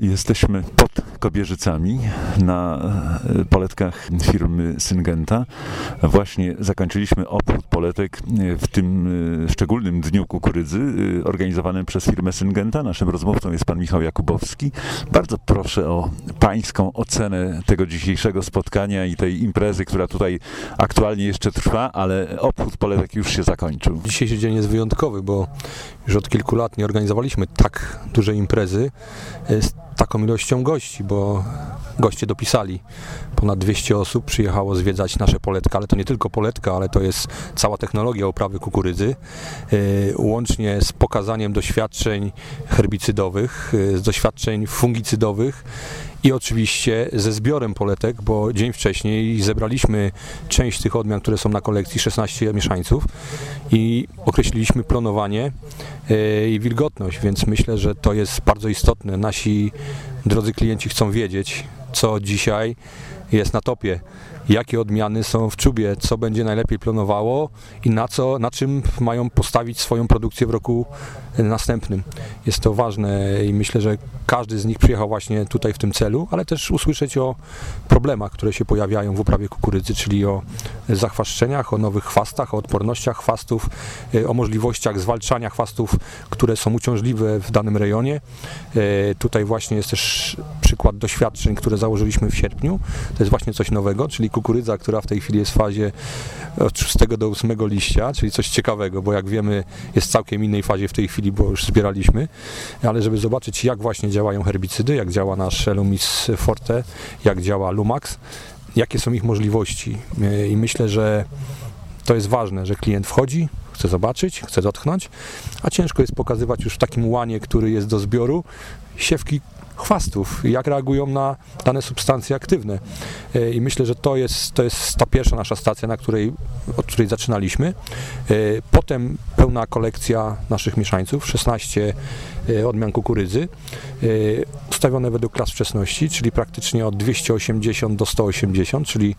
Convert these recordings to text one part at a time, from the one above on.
Jesteśmy pod Kobierzycami na e, poletkach firmy Syngenta. Właśnie zakończyliśmy obchód poletek w tym e, szczególnym dniu kukurydzy e, organizowanym przez firmę Syngenta. Naszym rozmówcą jest pan Michał Jakubowski. Bardzo proszę o pańską ocenę tego dzisiejszego spotkania i tej imprezy, która tutaj aktualnie jeszcze trwa, ale obchód poletek już się zakończył. Dzisiejszy dzień jest wyjątkowy, bo już od kilku lat nie organizowaliśmy tak dużej imprezy taką ilością gości, bo goście dopisali. Ponad 200 osób przyjechało zwiedzać nasze poletka, ale to nie tylko poletka, ale to jest cała technologia uprawy kukurydzy, y, łącznie z pokazaniem doświadczeń herbicydowych, y, z doświadczeń fungicydowych i oczywiście ze zbiorem poletek, bo dzień wcześniej zebraliśmy część tych odmian, które są na kolekcji, 16 mieszańców i określiliśmy planowanie y, i wilgotność, więc myślę, że to jest bardzo istotne. Nasi drodzy klienci chcą wiedzieć, co dzisiaj jest na topie, jakie odmiany są w czubie, co będzie najlepiej planowało i na, co, na czym mają postawić swoją produkcję w roku następnym. Jest to ważne i myślę, że każdy z nich przyjechał właśnie tutaj w tym celu, ale też usłyszeć o problemach, które się pojawiają w uprawie kukurydzy, czyli o zachwaszczeniach, o nowych chwastach, o odpornościach chwastów, o możliwościach zwalczania chwastów, które są uciążliwe w danym rejonie. E, tutaj właśnie jest też przykład doświadczeń, które założyliśmy w sierpniu. To jest właśnie coś nowego, czyli kukurydza, która w tej chwili jest w fazie od 6 do 8 liścia, czyli coś ciekawego, bo jak wiemy jest w całkiem innej fazie w tej chwili, bo już zbieraliśmy, ale żeby zobaczyć jak właśnie działają herbicydy, jak działa nasz Lumis Forte, jak działa Lumax, jakie są ich możliwości. I myślę, że to jest ważne, że klient wchodzi, chce zobaczyć, chce dotknąć, a ciężko jest pokazywać już w takim łanie, który jest do zbioru, siewki chwastów, jak reagują na dane substancje aktywne. E, I myślę, że to jest, to jest ta pierwsza nasza stacja, na której, od której zaczynaliśmy. E, potem pełna kolekcja naszych mieszańców, 16 e, odmian kukurydzy, ustawione według klas wczesności, czyli praktycznie od 280 do 180, czyli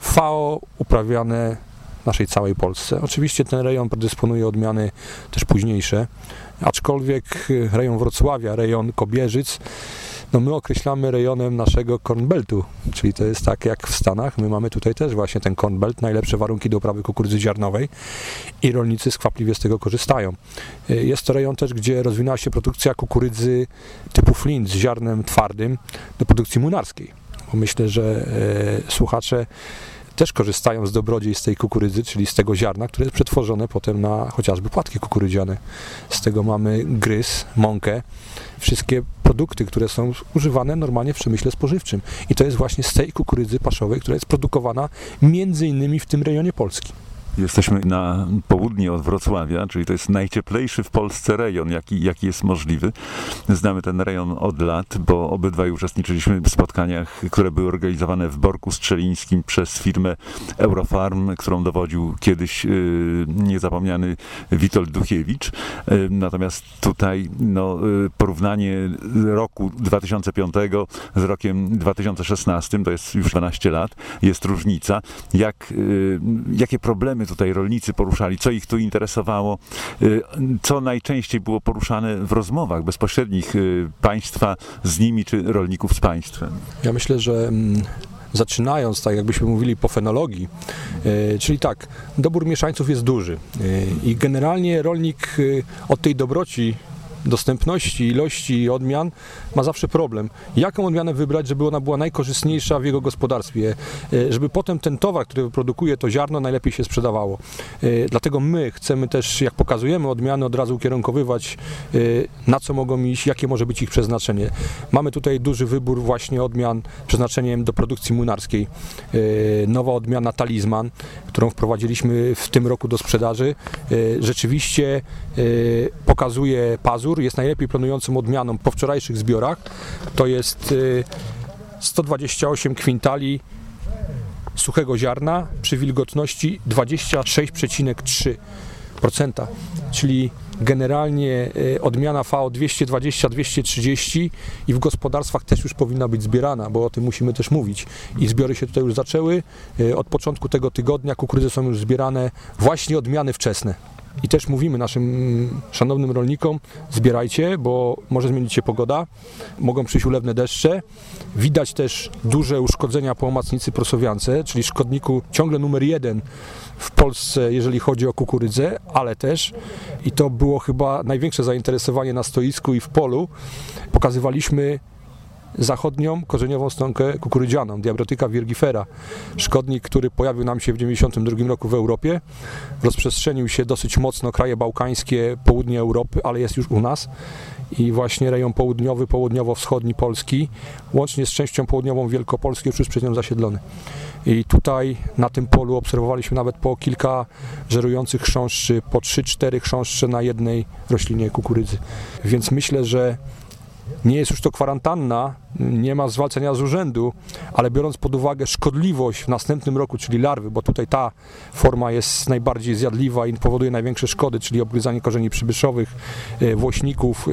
FAO uprawiane naszej całej Polsce. Oczywiście ten rejon predysponuje odmiany też późniejsze, aczkolwiek rejon Wrocławia, rejon Kobierzyc, no my określamy rejonem naszego Cornbeltu, czyli to jest tak jak w Stanach, my mamy tutaj też właśnie ten Cornbelt, najlepsze warunki do uprawy kukurydzy ziarnowej i rolnicy skwapliwie z tego korzystają. Jest to rejon też, gdzie rozwinęła się produkcja kukurydzy typu flint z ziarnem twardym do produkcji młynarskiej. Myślę, że e, słuchacze też korzystają z dobrodziej z tej kukurydzy, czyli z tego ziarna, które jest przetworzone potem na chociażby płatki kukurydziane. Z tego mamy gryz, mąkę, wszystkie produkty, które są używane normalnie w przemyśle spożywczym. I to jest właśnie z tej kukurydzy paszowej, która jest produkowana między innymi w tym rejonie Polski. Jesteśmy na południe od Wrocławia, czyli to jest najcieplejszy w Polsce rejon, jaki, jaki jest możliwy. Znamy ten rejon od lat, bo obydwaj uczestniczyliśmy w spotkaniach, które były organizowane w Borku Strzelińskim przez firmę Eurofarm, którą dowodził kiedyś yy, niezapomniany Witold Duchiewicz. Yy, natomiast tutaj no, yy, porównanie roku 2005 z rokiem 2016, to jest już 12 lat, jest różnica. Jak, y, jakie problemy tutaj rolnicy poruszali, co ich tu interesowało, y, co najczęściej było poruszane w rozmowach bezpośrednich y, państwa z nimi, czy rolników z państwem? Ja myślę, że mm, zaczynając, tak jakbyśmy mówili po fenologii, y, czyli tak, dobór mieszańców jest duży i generalnie rolnik od tej dobroci dostępności, ilości odmian ma zawsze problem. Jaką odmianę wybrać, żeby ona była najkorzystniejsza w jego gospodarstwie, e, żeby potem ten towar, który wyprodukuje, to ziarno najlepiej się sprzedawało. E, dlatego my chcemy też, jak pokazujemy odmiany, od razu ukierunkowywać, e, na co mogą iść, jakie może być ich przeznaczenie. Mamy tutaj duży wybór właśnie odmian przeznaczeniem do produkcji młynarskiej. Nowa odmiana Talizman, którą wprowadziliśmy w tym roku do sprzedaży, rzeczywiście pokazuje pazur, jest najlepiej planującą odmianą po wczorajszych zbiorach. To jest 128 y, kwintali suchego ziarna przy wilgotności 26,3%, czyli generalnie y, odmiana VO 220-230 i w gospodarstwach też już powinna być zbierana, bo o tym musimy też mówić. I zbiory się tutaj już zaczęły. Y, od początku tego tygodnia kukurydzy są już zbierane właśnie odmiany wczesne. I też mówimy naszym szanownym rolnikom, zbierajcie, bo może zmienić się pogoda, mogą przyjść ulewne deszcze. Widać też duże uszkodzenia po omacnicy prosowiance, czyli szkodniku ciągle numer jeden w Polsce, jeżeli chodzi o kukurydzę, ale też, i to było chyba największe zainteresowanie na stoisku i w polu, pokazywaliśmy zachodnią korzeniową stronkę kukurydzianą, Diabrotyka virgifera. Szkodnik, który pojawił nam się w 1992 roku w Europie, rozprzestrzenił się dosyć mocno kraje bałkańskie, południe Europy, ale jest już u nas i właśnie rejon południowy, południowo-wschodni Polski, łącznie z częścią południową Wielkopolski już przez nią zasiedlony. I tutaj na tym polu obserwowaliśmy nawet po kilka żerujących chrząszczy, po 3-4 chrząszcze na jednej roślinie kukurydzy. Więc myślę, że nie jest już to kwarantanna, nie ma zwalczenia z urzędu, ale biorąc pod uwagę szkodliwość w następnym roku, czyli larwy, bo tutaj ta forma jest najbardziej zjadliwa i powoduje największe szkody, czyli obgryzanie korzeni przybyszowych, e, włośników, e,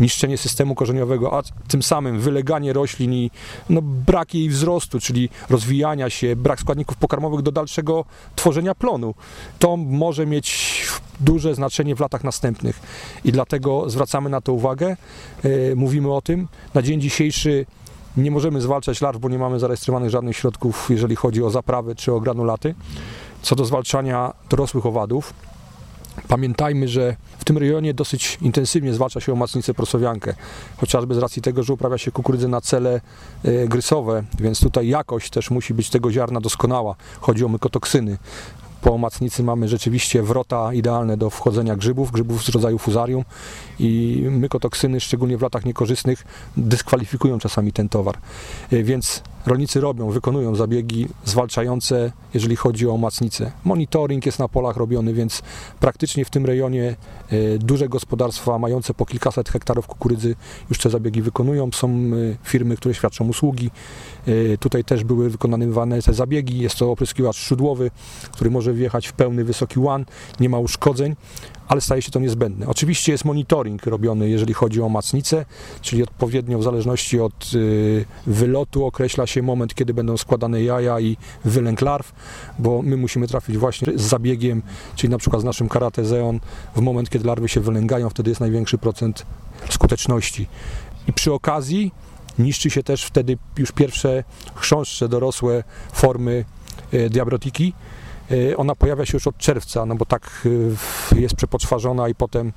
niszczenie systemu korzeniowego, a tym samym wyleganie roślin i no, brak jej wzrostu, czyli rozwijania się, brak składników pokarmowych do dalszego tworzenia plonu. To może mieć duże znaczenie w latach następnych i dlatego zwracamy na to uwagę, e, mówimy o tym. Na dzień dzisiejszy nie możemy zwalczać larw, bo nie mamy zarejestrowanych żadnych środków, jeżeli chodzi o zaprawy czy o granulaty. Co do zwalczania dorosłych owadów, Pamiętajmy, że w tym rejonie dosyć intensywnie zwalcza się omacnicę prosowiankę, chociażby z racji tego, że uprawia się kukurydzę na cele e, grysowe, więc tutaj jakość też musi być tego ziarna doskonała. Chodzi o mykotoksyny po macnicy mamy rzeczywiście wrota idealne do wchodzenia grzybów, grzybów z rodzaju fuzarium i mykotoksyny, szczególnie w latach niekorzystnych, dyskwalifikują czasami ten towar. E, więc rolnicy robią, wykonują zabiegi zwalczające, jeżeli chodzi o macnicę. Monitoring jest na polach robiony, więc praktycznie w tym rejonie e, duże gospodarstwa mające po kilkaset hektarów kukurydzy już te zabiegi wykonują. Są e, firmy, które świadczą usługi. Tutaj też były wykonywane te zabiegi. Jest to opryskiwacz szudłowy, który może wjechać w pełny wysoki łan, nie ma uszkodzeń ale staje się to niezbędne. Oczywiście jest monitoring robiony, jeżeli chodzi o macnicę, czyli odpowiednio w zależności od y, wylotu określa się moment, kiedy będą składane jaja i wylęk larw, bo my musimy trafić właśnie z zabiegiem, czyli na przykład z naszym karatezeon, w moment, kiedy larwy się wylęgają, wtedy jest największy procent skuteczności. I przy okazji niszczy się też wtedy już pierwsze chrząszcze dorosłe formy y, diabrotiki, ona pojawia się już od czerwca, no bo tak y, jest przepoczwarzona i potem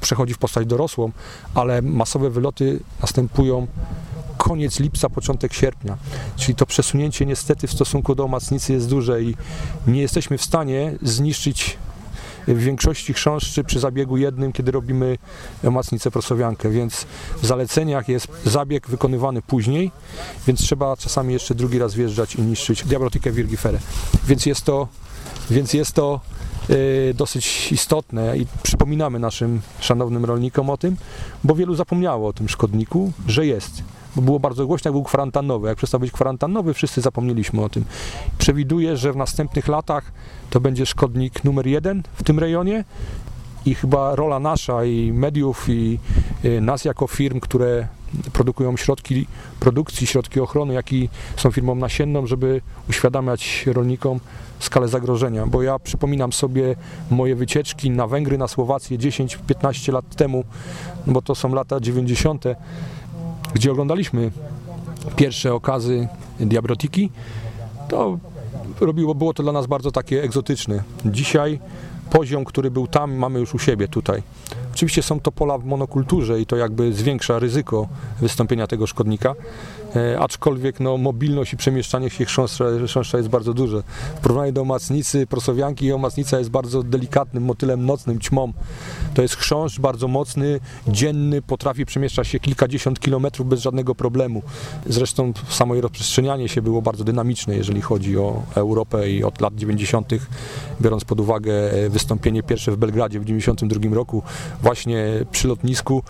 przechodzi w postać dorosłą, ale masowe wyloty następują koniec lipca, początek sierpnia. Czyli to przesunięcie niestety w stosunku do omacnicy jest duże i nie jesteśmy w stanie zniszczyć w większości chrząszczy przy zabiegu jednym, kiedy robimy omacnicę prosowiankę, więc w zaleceniach jest zabieg wykonywany później, więc trzeba czasami jeszcze drugi raz wjeżdżać i niszczyć diabrotykę virgifere. Więc jest to, więc jest to yy, dosyć istotne i przypominamy naszym szanownym rolnikom o tym, bo wielu zapomniało o tym szkodniku, że jest bo było bardzo głośno, jak był kwarantannowy. Jak przestał być kwarantannowy, wszyscy zapomnieliśmy o tym. Przewiduję, że w następnych latach to będzie szkodnik numer jeden w tym rejonie i chyba rola nasza i mediów i y, nas jako firm, które produkują środki produkcji, środki ochrony, jak i są firmą nasienną, żeby uświadamiać rolnikom skalę zagrożenia, bo ja przypominam sobie moje wycieczki na Węgry, na Słowację 10-15 lat temu, bo to są lata 90 gdzie oglądaliśmy pierwsze okazy diabrotiki, to robiło, było to dla nas bardzo takie egzotyczne. Dzisiaj poziom, który był tam, mamy już u siebie tutaj. Oczywiście są to pola w monokulturze i to jakby zwiększa ryzyko wystąpienia tego szkodnika, aczkolwiek no, mobilność i przemieszczanie się chrząszcza jest bardzo duże. W porównaniu do omacnicy, prosowianki, omacnica jest bardzo delikatnym motylem nocnym, ćmą. To jest chrząszcz bardzo mocny, dzienny, potrafi przemieszczać się kilkadziesiąt kilometrów bez żadnego problemu. Zresztą samo jej rozprzestrzenianie się było bardzo dynamiczne, jeżeli chodzi o Europę i od lat 90., biorąc pod uwagę e, wystąpienie pierwsze w Belgradzie w 92 roku, właśnie przy lotnisku,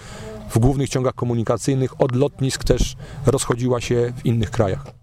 w głównych ciągach komunikacyjnych, od lotnisk też rozchodziła się w innych krajach.